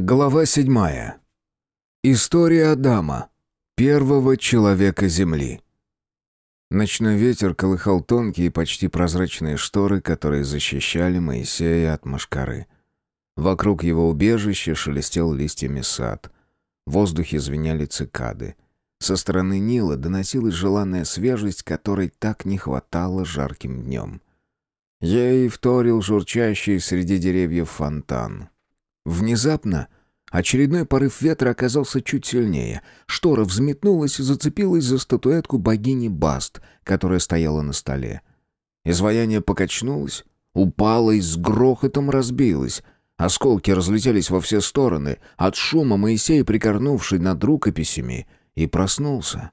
Глава седьмая. История Адама, первого человека Земли. Ночной ветер колыхал тонкие, почти прозрачные шторы, которые защищали Моисея от мошкары. Вокруг его убежища шелестел листьями сад. В воздухе звеняли цикады. Со стороны Нила доносилась желанная свежесть, которой так не хватало жарким днем. Ей вторил журчащий среди деревьев фонтан. Внезапно очередной порыв ветра оказался чуть сильнее. Штора взметнулась и зацепилась за статуэтку богини Баст, которая стояла на столе. Изваяние покачнулось, упало и с грохотом разбилось. Осколки разлетелись во все стороны. От шума Моисей, прикорнувший над рукописями, и проснулся.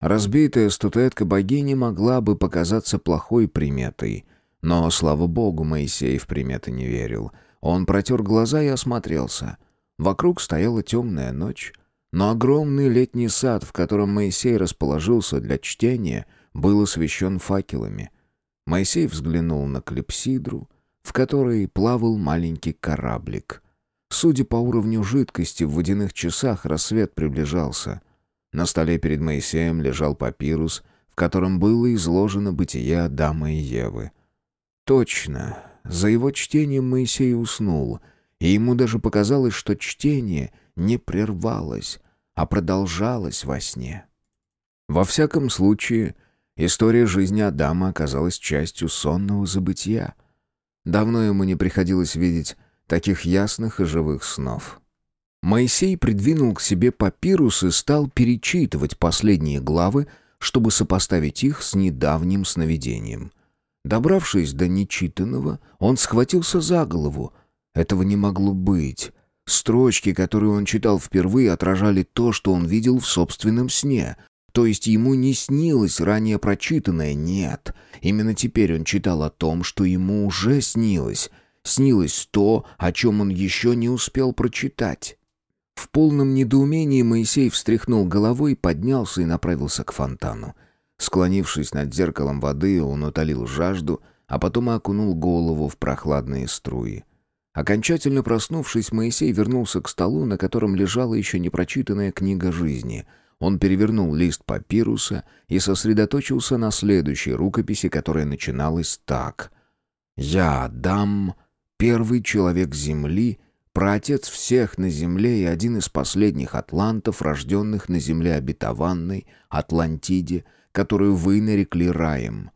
Разбитая статуэтка богини могла бы показаться плохой приметой, но, слава богу, Моисей в приметы не верил — он протер глаза и осмотрелся. Вокруг стояла темная ночь, но огромный летний сад, в котором Моисей расположился для чтения, был освещен факелами. Моисей взглянул на клепсидру, в которой плавал маленький кораблик. Судя по уровню жидкости в водяных часах, рассвет приближался. На столе перед Моисеем лежал папирус, в котором было изложено бытие Адама и Евы. Точно, за его чтением Моисей уснул, и ему даже показалось, что чтение не прервалось, а продолжалось во сне. Во всяком случае, история жизни Адама оказалась частью сонного забытия. Давно ему не приходилось видеть таких ясных и живых снов. Моисей придвинул к себе папирус и стал перечитывать последние главы, чтобы сопоставить их с недавним сновидением. Добравшись до нечитанного, он схватился за голову. Этого не могло быть. Строчки, которые он читал впервые, отражали то, что он видел в собственном сне. То есть ему не снилось ранее прочитанное, нет. Именно теперь он читал о том, что ему уже снилось. Снилось то, о чем он еще не успел прочитать. В полном недоумении Моисей встряхнул головой, поднялся и направился к фонтану. Склонившись над зеркалом воды, он утолил жажду, а потом окунул голову в прохладные струи. Окончательно проснувшись, Моисей вернулся к столу, на котором лежала еще непрочитанная книга жизни. Он перевернул лист папируса и сосредоточился на следующей рукописи, которая начиналась так. «Я, дам, первый человек Земли, праотец всех на Земле и один из последних атлантов, рожденных на Земле обетованной, Атлантиде, которую вы нарекли раем.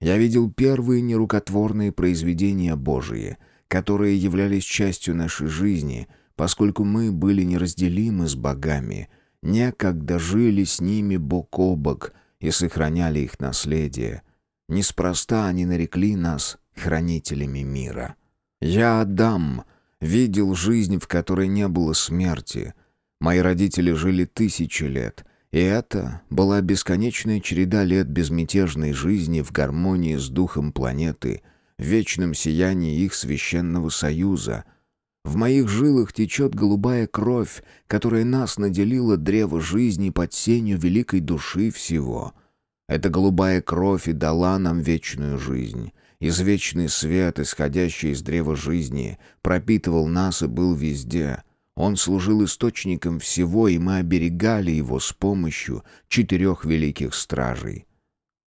Я видел первые нерукотворные произведения Божии, которые являлись частью нашей жизни, поскольку мы были неразделимы с богами, некогда жили с ними бок о бок и сохраняли их наследие. Неспроста они нарекли нас хранителями мира. Я, Адам, видел жизнь, в которой не было смерти. Мои родители жили тысячи лет — и это была бесконечная череда лет безмятежной жизни в гармонии с духом планеты, в вечном сиянии их священного союза. В моих жилах течет голубая кровь, которая нас наделила древо жизни под сенью великой души всего. Эта голубая кровь и дала нам вечную жизнь. Извечный свет, исходящий из древа жизни, пропитывал нас и был везде — он служил источником всего, и мы оберегали его с помощью четырех великих стражей.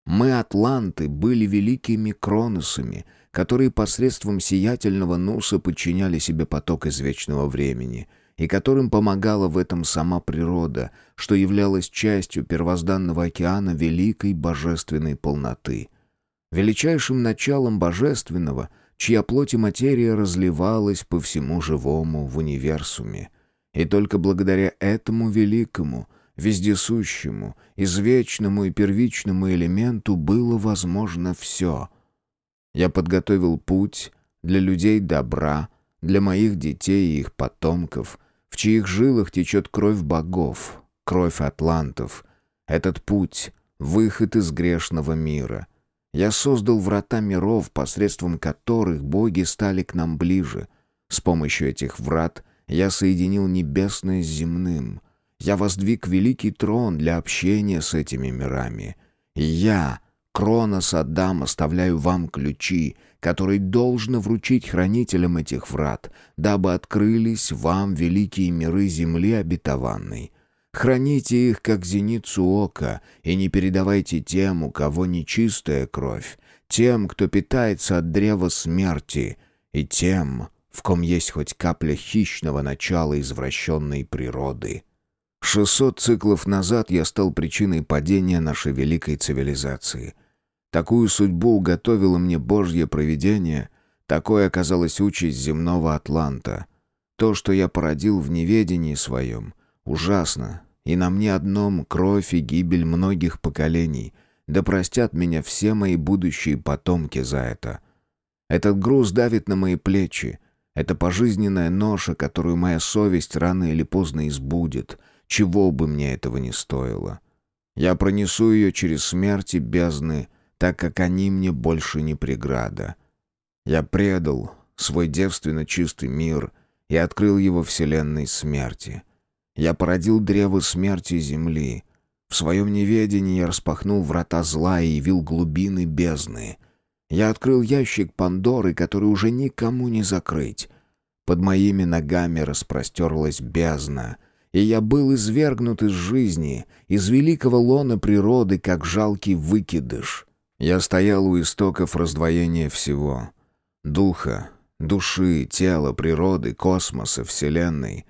Мы, атланты, были великими кроносами, которые посредством сиятельного нуса подчиняли себе поток из вечного времени, и которым помогала в этом сама природа, что являлось частью первозданного океана великой божественной полноты. Величайшим началом божественного — чья плоть и материя разливалась по всему живому в универсуме. И только благодаря этому великому, вездесущему, извечному и первичному элементу было возможно все. Я подготовил путь для людей добра, для моих детей и их потомков, в чьих жилах течет кровь богов, кровь атлантов. Этот путь — выход из грешного мира — я создал врата миров, посредством которых боги стали к нам ближе. С помощью этих врат я соединил небесное с земным. Я воздвиг великий трон для общения с этими мирами. И я Кронос Адам, оставляю вам ключи, которые должно вручить хранителям этих врат, дабы открылись вам великие миры земли обетованной. Храните их, как зеницу ока, и не передавайте тем, у кого нечистая кровь, тем, кто питается от древа смерти, и тем, в ком есть хоть капля хищного начала извращенной природы. Шестьсот циклов назад я стал причиной падения нашей великой цивилизации. Такую судьбу уготовило мне Божье провидение, такой оказалась участь земного Атланта. То, что я породил в неведении своем, ужасно, и на мне одном кровь и гибель многих поколений, да простят меня все мои будущие потомки за это. Этот груз давит на мои плечи, это пожизненная ноша, которую моя совесть рано или поздно избудет, чего бы мне этого не стоило. Я пронесу ее через смерть и бездны, так как они мне больше не преграда. Я предал свой девственно чистый мир и открыл его вселенной смерти. Я породил древо смерти земли. В своем неведении я распахнул врата зла и явил глубины бездны. Я открыл ящик Пандоры, который уже никому не закрыть. Под моими ногами распростерлась бездна, и я был извергнут из жизни, из великого лона природы, как жалкий выкидыш. Я стоял у истоков раздвоения всего. Духа, души, тела, природы, космоса, вселенной.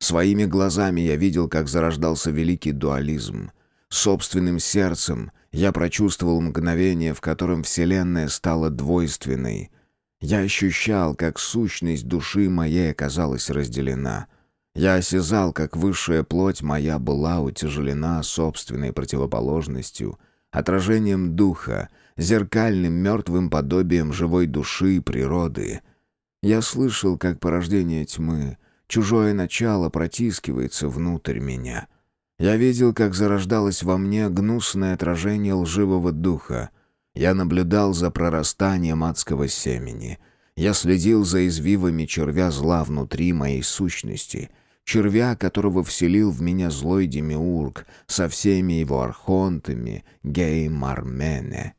Своими глазами я видел, как зарождался великий дуализм. Собственным сердцем я прочувствовал мгновение, в котором Вселенная стала двойственной. Я ощущал, как сущность души моей оказалась разделена. Я осязал, как высшая плоть моя была утяжелена собственной противоположностью, отражением духа, зеркальным мертвым подобием живой души и природы. Я слышал, как порождение тьмы, чужое начало протискивается внутрь меня — я видел, как зарождалось во мне гнусное отражение лживого духа. Я наблюдал за прорастанием адского семени. Я следил за извивами червя зла внутри моей сущности, червя, которого вселил в меня злой демиург со всеми его архонтами Гей-Мармене.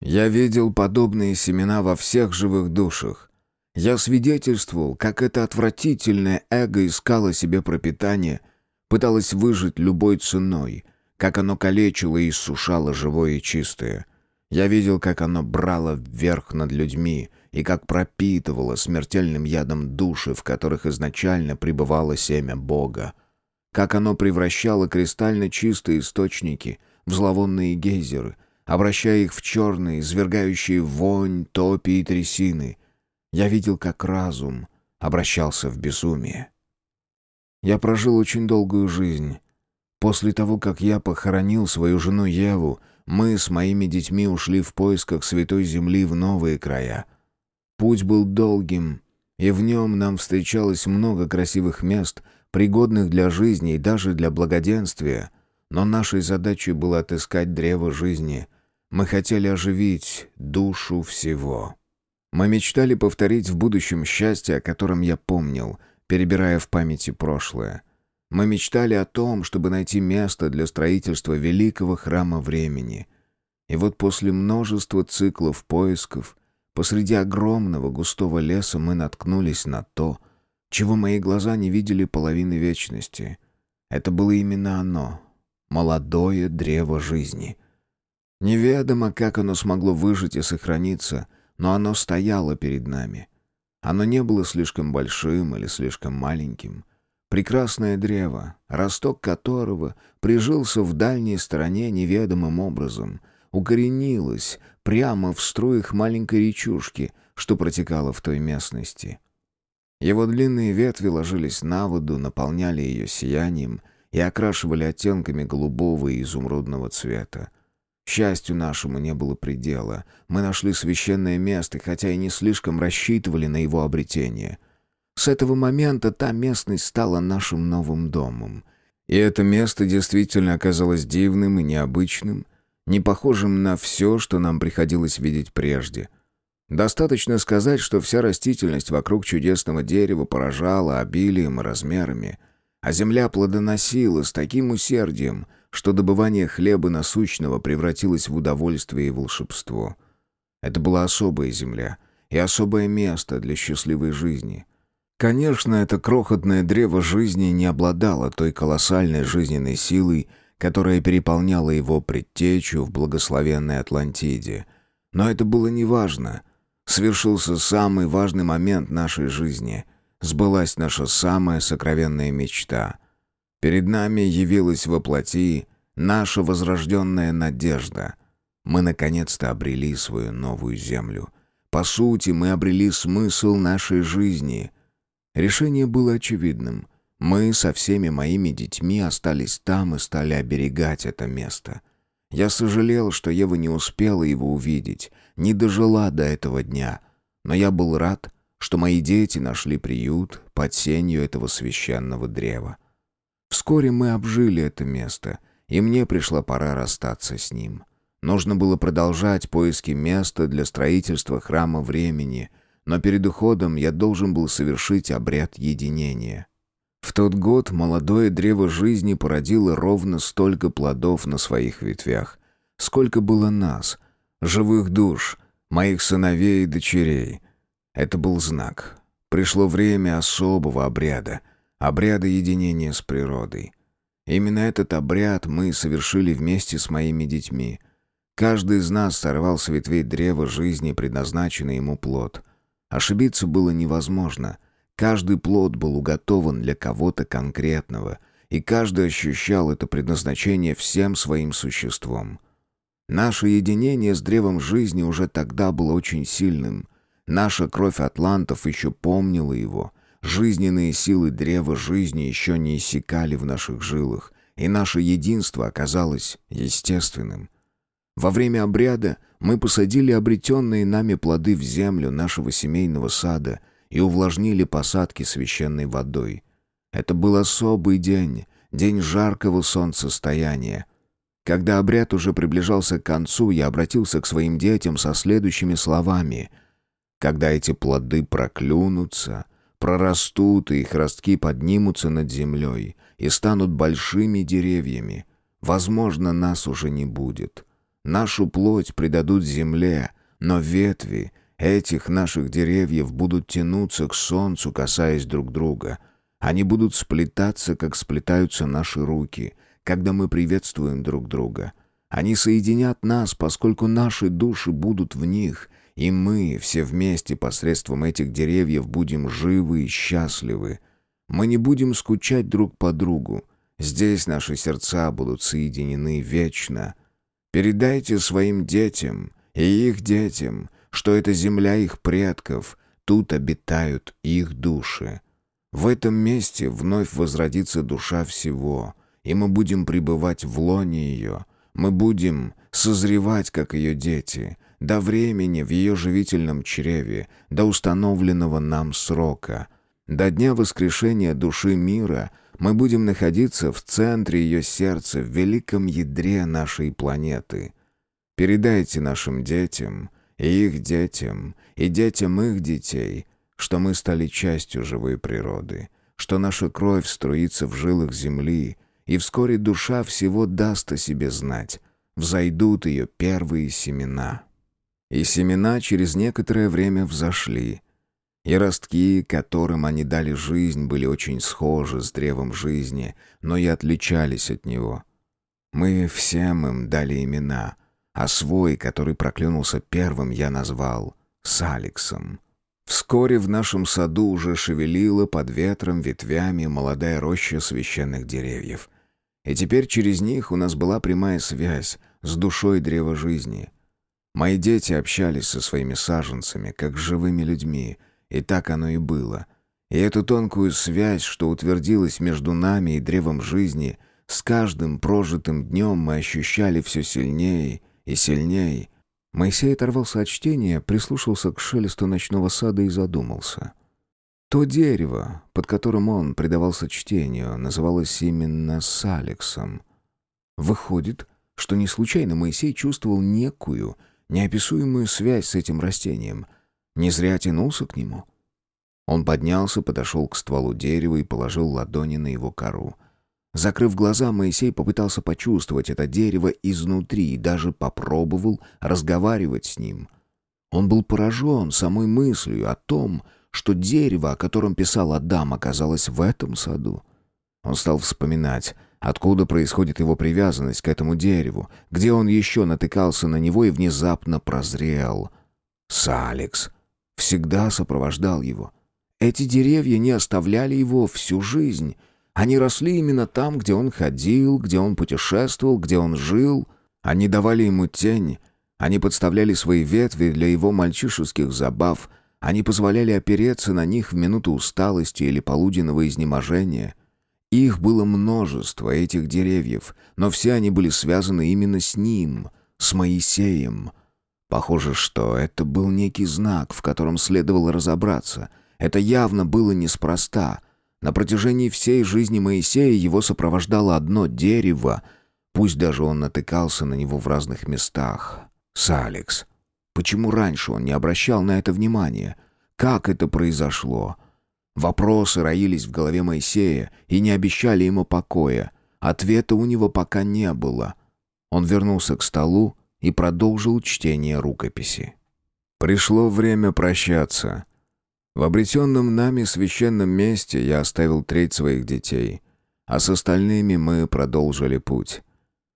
Я видел подобные семена во всех живых душах. Я свидетельствовал, как это отвратительное эго искало себе пропитание — пыталась выжить любой ценой, как оно калечило и иссушало живое и чистое. Я видел, как оно брало вверх над людьми и как пропитывало смертельным ядом души, в которых изначально пребывало семя Бога. Как оно превращало кристально чистые источники в зловонные гейзеры, обращая их в черные, извергающие вонь, топи и трясины. Я видел, как разум обращался в безумие. Я прожил очень долгую жизнь. После того, как я похоронил свою жену Еву, мы с моими детьми ушли в поисках Святой Земли в новые края. Путь был долгим, и в нем нам встречалось много красивых мест, пригодных для жизни и даже для благоденствия. Но нашей задачей было отыскать древо жизни. Мы хотели оживить душу всего. Мы мечтали повторить в будущем счастье, о котором я помнил — перебирая в памяти прошлое. Мы мечтали о том, чтобы найти место для строительства великого храма времени. И вот после множества циклов поисков, посреди огромного густого леса мы наткнулись на то, чего мои глаза не видели половины вечности. Это было именно оно — молодое древо жизни. Неведомо, как оно смогло выжить и сохраниться, но оно стояло перед нами — оно не было слишком большим или слишком маленьким. Прекрасное древо, росток которого прижился в дальней стороне неведомым образом, укоренилось прямо в струях маленькой речушки, что протекала в той местности. Его длинные ветви ложились на воду, наполняли ее сиянием и окрашивали оттенками голубого и изумрудного цвета. Счастью нашему не было предела. Мы нашли священное место, хотя и не слишком рассчитывали на его обретение. С этого момента та местность стала нашим новым домом. И это место действительно оказалось дивным и необычным, не похожим на все, что нам приходилось видеть прежде. Достаточно сказать, что вся растительность вокруг чудесного дерева поражала обилием и размерами, а земля плодоносила с таким усердием — что добывание хлеба насущного превратилось в удовольствие и волшебство. Это была особая земля и особое место для счастливой жизни. Конечно, это крохотное древо жизни не обладало той колоссальной жизненной силой, которая переполняла его предтечу в благословенной Атлантиде. Но это было неважно. Свершился самый важный момент нашей жизни. Сбылась наша самая сокровенная мечта. Перед нами явилась во плоти наша возрожденная надежда. Мы наконец-то обрели свою новую землю. По сути, мы обрели смысл нашей жизни. Решение было очевидным. Мы со всеми моими детьми остались там и стали оберегать это место. Я сожалел, что Ева не успела его увидеть, не дожила до этого дня. Но я был рад, что мои дети нашли приют под сенью этого священного древа. Вскоре мы обжили это место, и мне пришла пора расстаться с ним. Нужно было продолжать поиски места для строительства храма времени, но перед уходом я должен был совершить обряд единения. В тот год молодое древо жизни породило ровно столько плодов на своих ветвях, сколько было нас, живых душ, моих сыновей и дочерей. Это был знак. Пришло время особого обряда, обряда единения с природой. Именно этот обряд мы совершили вместе с моими детьми. Каждый из нас сорвал с ветвей древа жизни предназначенный ему плод. Ошибиться было невозможно. Каждый плод был уготован для кого-то конкретного, и каждый ощущал это предназначение всем своим существом. Наше единение с древом жизни уже тогда было очень сильным. Наша кровь атлантов еще помнила его — Жизненные силы древа жизни еще не иссякали в наших жилах, и наше единство оказалось естественным. Во время обряда мы посадили обретенные нами плоды в землю нашего семейного сада и увлажнили посадки священной водой. Это был особый день, день жаркого солнцестояния. Когда обряд уже приближался к концу, я обратился к своим детям со следующими словами. «Когда эти плоды проклюнутся, прорастут, и их ростки поднимутся над землей и станут большими деревьями. Возможно, нас уже не будет. Нашу плоть предадут земле, но ветви этих наших деревьев будут тянуться к солнцу, касаясь друг друга. Они будут сплетаться, как сплетаются наши руки, когда мы приветствуем друг друга. Они соединят нас, поскольку наши души будут в них, и мы все вместе посредством этих деревьев будем живы и счастливы. Мы не будем скучать друг по другу. Здесь наши сердца будут соединены вечно. Передайте своим детям и их детям, что это земля их предков, тут обитают их души. В этом месте вновь возродится душа всего, и мы будем пребывать в лоне ее. Мы будем созревать, как ее дети — до времени в ее живительном чреве, до установленного нам срока. До дня воскрешения души мира мы будем находиться в центре ее сердца, в великом ядре нашей планеты. Передайте нашим детям, и их детям, и детям их детей, что мы стали частью живой природы, что наша кровь струится в жилах земли, и вскоре душа всего даст о себе знать, взойдут ее первые семена» и семена через некоторое время взошли, и ростки, которым они дали жизнь, были очень схожи с древом жизни, но и отличались от него. Мы всем им дали имена, а свой, который проклюнулся первым, я назвал Саликсом. Вскоре в нашем саду уже шевелила под ветром ветвями молодая роща священных деревьев. И теперь через них у нас была прямая связь с душой древа жизни — Мои дети общались со своими саженцами, как с живыми людьми, и так оно и было. И эту тонкую связь, что утвердилась между нами и древом жизни, с каждым прожитым днем мы ощущали все сильнее и сильнее. Моисей оторвался от чтения, прислушался к шелесту ночного сада и задумался. То дерево, под которым он предавался чтению, называлось именно Салексом. Выходит, что не случайно Моисей чувствовал некую, неописуемую связь с этим растением. Не зря тянулся к нему. Он поднялся, подошел к стволу дерева и положил ладони на его кору. Закрыв глаза, Моисей попытался почувствовать это дерево изнутри и даже попробовал разговаривать с ним. Он был поражен самой мыслью о том, что дерево, о котором писал Адам, оказалось в этом саду. Он стал вспоминать, откуда происходит его привязанность к этому дереву, где он еще натыкался на него и внезапно прозрел. Саликс всегда сопровождал его. Эти деревья не оставляли его всю жизнь. Они росли именно там, где он ходил, где он путешествовал, где он жил. Они давали ему тень, они подставляли свои ветви для его мальчишеских забав, они позволяли опереться на них в минуту усталости или полуденного изнеможения. Их было множество, этих деревьев, но все они были связаны именно с ним, с Моисеем. Похоже, что это был некий знак, в котором следовало разобраться. Это явно было неспроста. На протяжении всей жизни Моисея его сопровождало одно дерево, пусть даже он натыкался на него в разных местах. Саликс. Почему раньше он не обращал на это внимания? Как это произошло? Вопросы роились в голове Моисея и не обещали ему покоя. Ответа у него пока не было. Он вернулся к столу и продолжил чтение рукописи. Пришло время прощаться. В обретенном нами священном месте я оставил треть своих детей, а с остальными мы продолжили путь.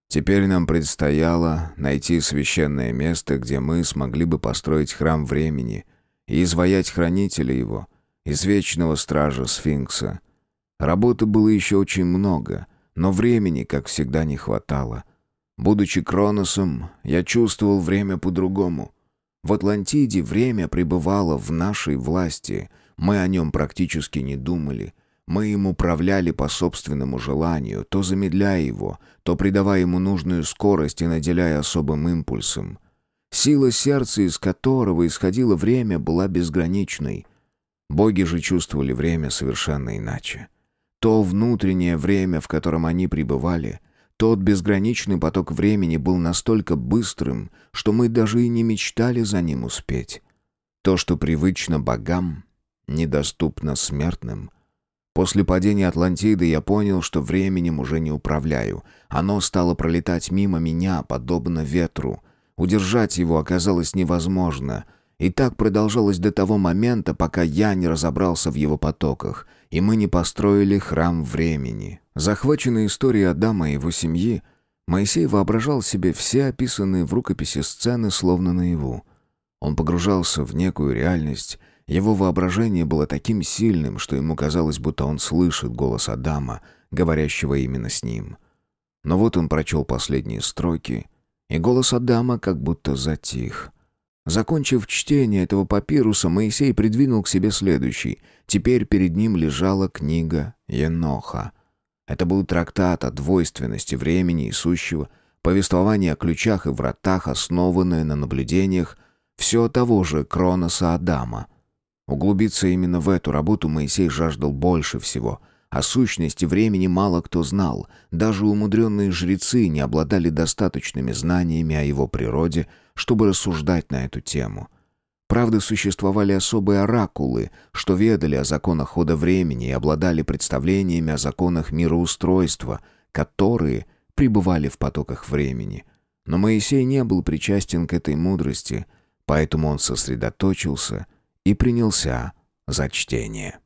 Теперь нам предстояло найти священное место, где мы смогли бы построить храм времени и изваять хранителя его, из вечного стража сфинкса. Работы было еще очень много, но времени, как всегда, не хватало. Будучи Кроносом, я чувствовал время по-другому. В Атлантиде время пребывало в нашей власти, мы о нем практически не думали — мы им управляли по собственному желанию, то замедляя его, то придавая ему нужную скорость и наделяя особым импульсом. Сила сердца, из которого исходило время, была безграничной. Боги же чувствовали время совершенно иначе. То внутреннее время, в котором они пребывали, тот безграничный поток времени был настолько быстрым, что мы даже и не мечтали за ним успеть. То, что привычно богам, недоступно смертным — После падения Атлантиды я понял, что временем уже не управляю. Оно стало пролетать мимо меня, подобно ветру. Удержать его оказалось невозможно. И так продолжалось до того момента, пока я не разобрался в его потоках, и мы не построили храм времени. Захваченный историей Адама и его семьи, Моисей воображал себе все описанные в рукописи сцены словно наяву. Он погружался в некую реальность, его воображение было таким сильным, что ему казалось, будто он слышит голос Адама, говорящего именно с ним. Но вот он прочел последние строки, и голос Адама как будто затих. Закончив чтение этого папируса, Моисей придвинул к себе следующий. Теперь перед ним лежала книга Еноха. Это был трактат о двойственности времени и сущего, повествование о ключах и вратах, основанное на наблюдениях все того же Кроноса Адама — Углубиться именно в эту работу Моисей жаждал больше всего. О сущности времени мало кто знал. Даже умудренные жрецы не обладали достаточными знаниями о его природе, чтобы рассуждать на эту тему. Правда, существовали особые оракулы, что ведали о законах хода времени и обладали представлениями о законах мироустройства, которые пребывали в потоках времени. Но Моисей не был причастен к этой мудрости, поэтому он сосредоточился и принялся за чтение.